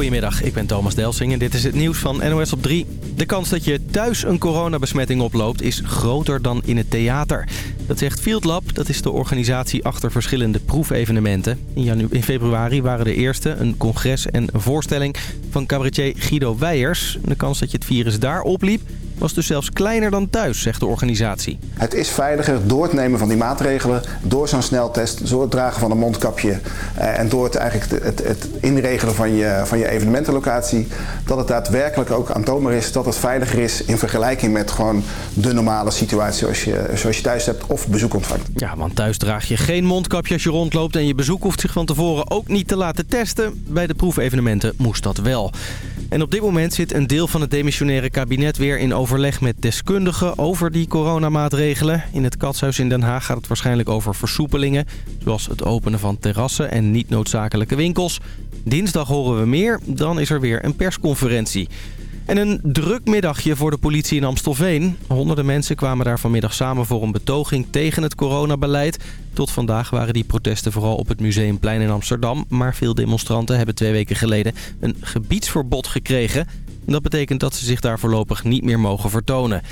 Goedemiddag, ik ben Thomas Delsing en dit is het nieuws van NOS op 3. De kans dat je thuis een coronabesmetting oploopt is groter dan in het theater. Dat zegt Field Lab, dat is de organisatie achter verschillende proefevenementen. In, in februari waren de eerste een congres en een voorstelling van cabaretier Guido Weijers. De kans dat je het virus daar opliep was dus zelfs kleiner dan thuis, zegt de organisatie. Het is veiliger door het nemen van die maatregelen, door zo'n sneltest, door het dragen van een mondkapje eh, en door het, eigenlijk het, het inregelen van je, van je evenementenlocatie, dat het daadwerkelijk ook aantoonbaar is dat het veiliger is in vergelijking met gewoon de normale situatie zoals je, zoals je thuis hebt of bezoek ontvangt. Ja, want thuis draag je geen mondkapje als je rondloopt en je bezoek hoeft zich van tevoren ook niet te laten testen. Bij de proefevenementen moest dat wel. En op dit moment zit een deel van het demissionaire kabinet weer in overleg met deskundigen over die coronamaatregelen. In het Katshuis in Den Haag gaat het waarschijnlijk over versoepelingen, zoals het openen van terrassen en niet noodzakelijke winkels. Dinsdag horen we meer, dan is er weer een persconferentie. En een druk middagje voor de politie in Amstelveen. Honderden mensen kwamen daar vanmiddag samen voor een betoging tegen het coronabeleid. Tot vandaag waren die protesten vooral op het Museumplein in Amsterdam. Maar veel demonstranten hebben twee weken geleden een gebiedsverbod gekregen. Dat betekent dat ze zich daar voorlopig niet meer mogen vertonen.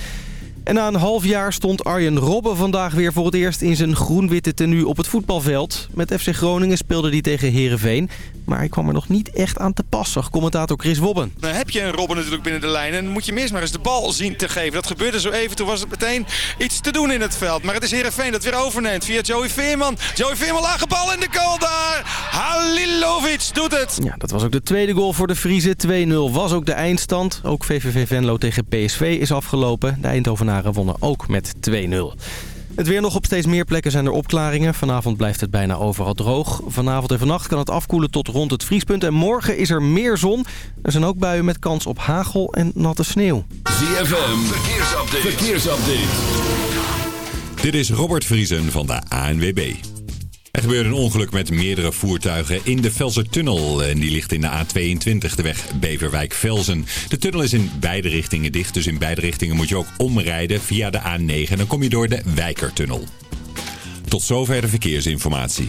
En na een half jaar stond Arjen Robben vandaag weer voor het eerst in zijn groen-witte tenue op het voetbalveld. Met FC Groningen speelde hij tegen Herenveen. Maar hij kwam er nog niet echt aan te pas, zag commentator Chris Wobben. Dan heb je een Robben natuurlijk binnen de lijn en dan moet je mis maar eens de bal zien te geven. Dat gebeurde zo even, toen was het meteen iets te doen in het veld. Maar het is Herenveen dat weer overneemt via Joey Veerman. Joey Veerman, lage bal in de goal daar. Halilovic doet het. Ja, dat was ook de tweede goal voor de Friese. 2-0 was ook de eindstand. Ook VVV Venlo tegen PSV is afgelopen. De Wonnen ook met 2-0. Het weer nog op steeds meer plekken zijn er opklaringen. Vanavond blijft het bijna overal droog. Vanavond en vannacht kan het afkoelen tot rond het vriespunt. En morgen is er meer zon. Er zijn ook buien met kans op hagel en natte sneeuw. ZFM, verkeersupdate. verkeersupdate. Dit is Robert Vriesen van de ANWB. Er gebeurde een ongeluk met meerdere voertuigen in de Velsertunnel. En die ligt in de A22, de weg Beverwijk-Velzen. De tunnel is in beide richtingen dicht, dus in beide richtingen moet je ook omrijden via de A9. En dan kom je door de Wijkertunnel. Tot zover de verkeersinformatie.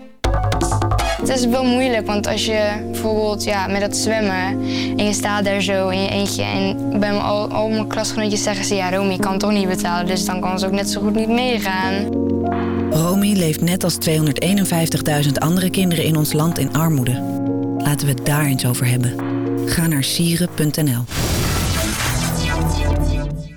Is wel moeilijk, want als je bijvoorbeeld ja, met dat zwemmen en je staat daar zo in je eentje en bij mijn, al, al mijn klasgenootjes zeggen ze ja Romy, kan toch niet betalen, dus dan kan ze ook net zo goed niet meegaan. Romy leeft net als 251.000 andere kinderen in ons land in armoede. Laten we het daar eens over hebben. Ga naar sieren.nl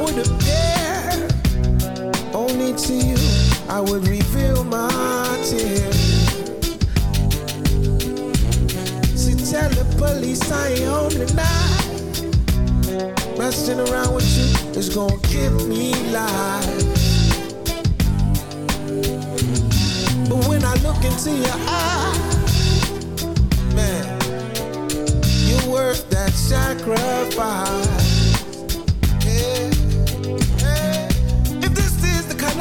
Would appear, only to you I would reveal my tears. So tell the police I ain't home tonight. Messing around with you is gonna give me life. But when I look into your eyes, man, you're worth that sacrifice.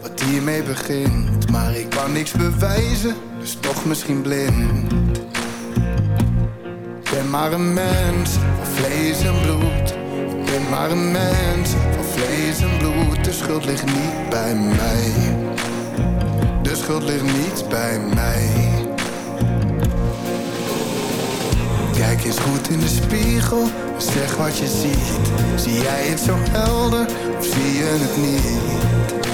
wat hiermee begint. Maar ik kan niks bewijzen, dus toch misschien blind. Ik ben maar een mens van vlees en bloed. Ik ben maar een mens van vlees en bloed. De schuld ligt niet bij mij. De schuld ligt niet bij mij. Kijk eens goed in de spiegel, zeg wat je ziet. Zie jij het zo helder of zie je het niet?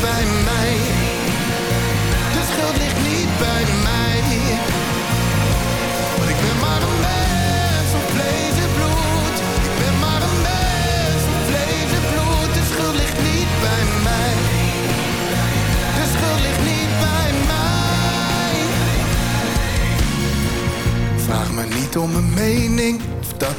bij mij. De schuld ligt niet bij mij.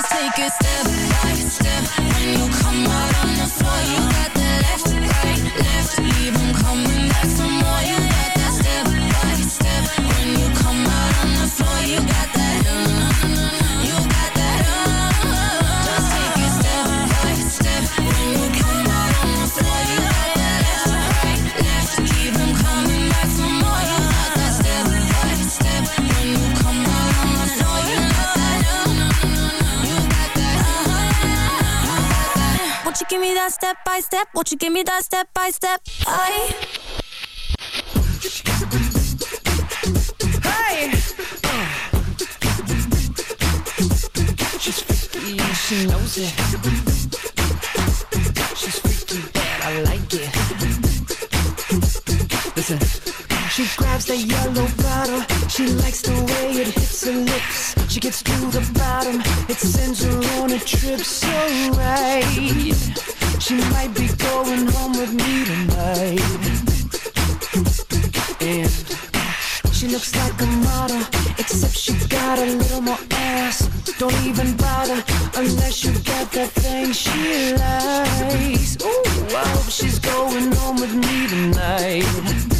let's take a step by step. When you Won't you give me that step by step? Won't you give me that step by step? I. Hey! She's freaky, she knows it. She's freaky, but I like it. Listen, she grabs that yellow bottle. She likes the way it hits her lips. She gets to the bottom, it sends her on a trip so right. She might be going home with me tonight. And she looks like a model, except she got a little more ass. Don't even bother unless you got that thing she likes. Oh, I hope she's going home with me tonight.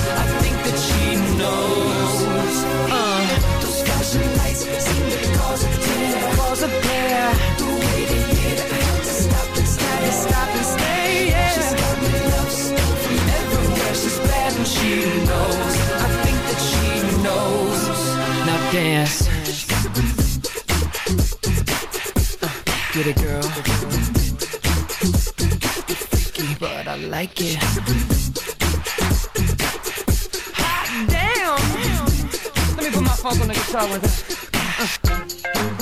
Dance. Get it, girl. Freaky, but I like it. Hot damn! Let me put my funk on the guitar with it.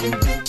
Those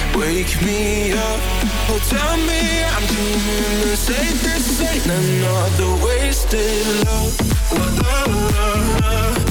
wake me up. Oh, tell me I'm doing the safest. Ain't another wasted love. La la la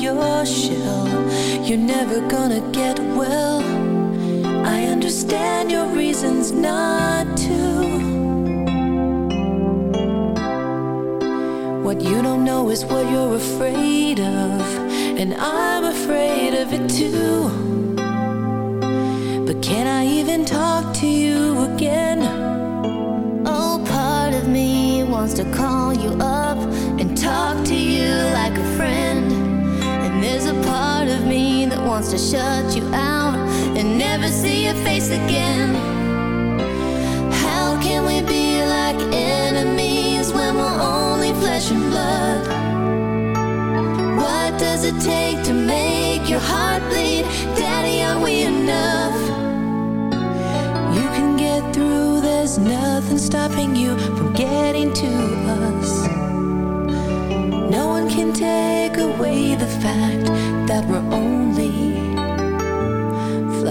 your shell, you're never gonna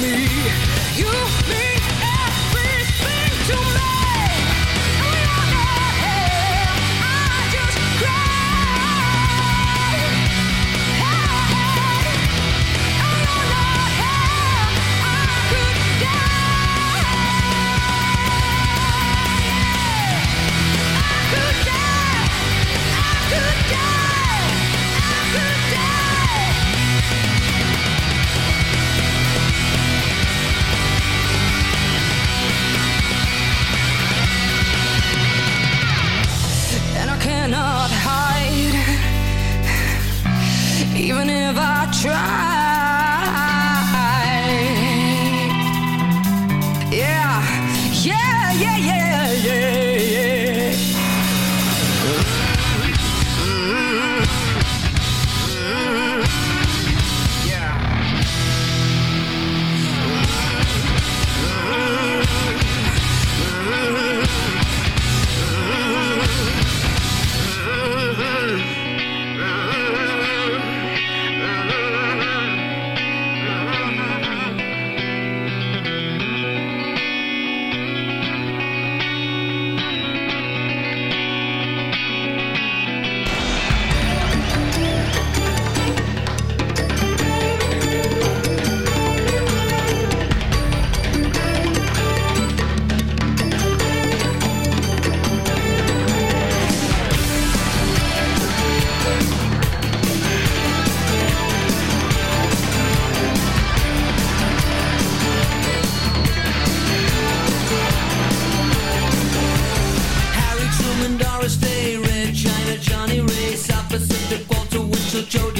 Me. You mean show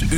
uur.